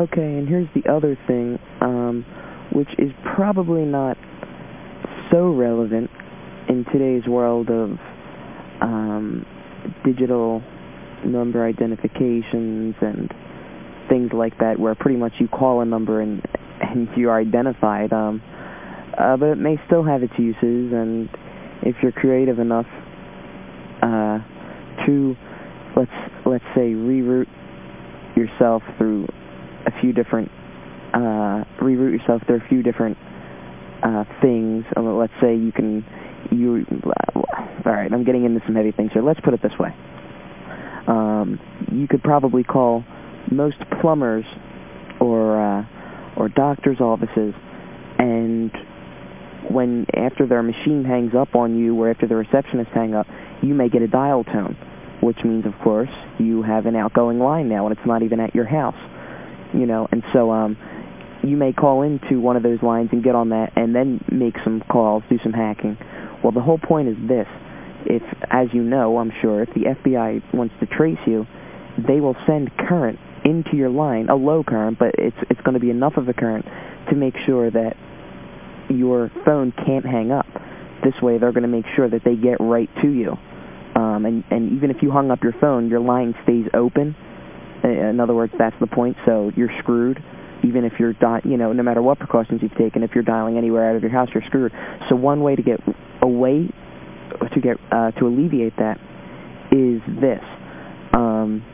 Okay, and here's the other thing, um, which is probably not so relevant in today's world of um, digital number identifications and things like that, where pretty much you call a number and, and you're identified. Um, uh, but it may still have its uses, and if you're creative enough uh, to, let's, let's say, reroute yourself through a few different, uh, reroute yourself through a few different uh, things. Uh, let's say you can, you, all right, I'm getting into some heavy things here. Let's put it this way. Um, you could probably call most plumbers or, uh, or doctor's offices, and when after their machine hangs up on you or after the receptionist hang up, you may get a dial tone, which means, of course, you have an outgoing line now, and it's not even at your house you know, and so um, you may call into one of those lines and get on that and then make some calls, do some hacking. Well, the whole point is this. If, as you know, I'm sure, if the FBI wants to trace you, they will send current into your line, a low current, but it's, it's going to be enough of a current to make sure that your phone can't hang up. This way, they're going to make sure that they get right to you. Um, and, and even if you hung up your phone, your line stays open in other words, that's the point. So you're screwed, even if you're, you know, no matter what precautions you've taken. If you're dialing anywhere out of your house, you're screwed. So one way to get away, to get uh, to alleviate that, is this. Um,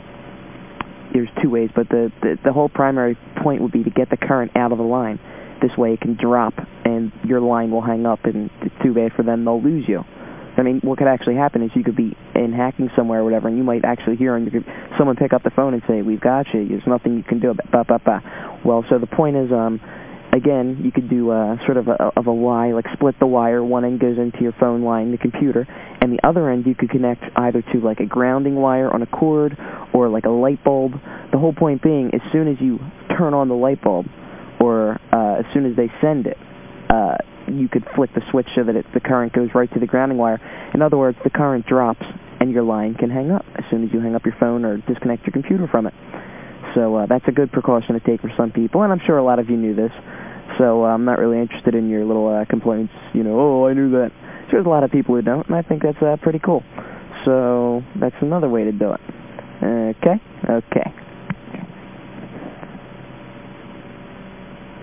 there's two ways, but the, the the whole primary point would be to get the current out of the line. This way, it can drop, and your line will hang up, and it's too bad for them. They'll lose you. I mean, what could actually happen is you could be in hacking somewhere or whatever, and you might actually hear and someone pick up the phone and say, we've got you, there's nothing you can do bah, bah, bah. Well, so the point is, um, again, you could do uh, sort of a, of a Y, like split the wire. One end goes into your phone line, the computer, and the other end you could connect either to like a grounding wire on a cord or like a light bulb. The whole point being, as soon as you turn on the light bulb, or uh, as soon as they send it, uh, you could flick the switch so that it, the current goes right to the grounding wire. In other words, the current drops and your line can hang up as soon as you hang up your phone or disconnect your computer from it. So uh, that's a good precaution to take for some people, and I'm sure a lot of you knew this. So uh, I'm not really interested in your little uh, complaints, you know, oh, I knew that. There's a lot of people who don't, and I think that's uh, pretty cool. So that's another way to do it. Okay? Okay.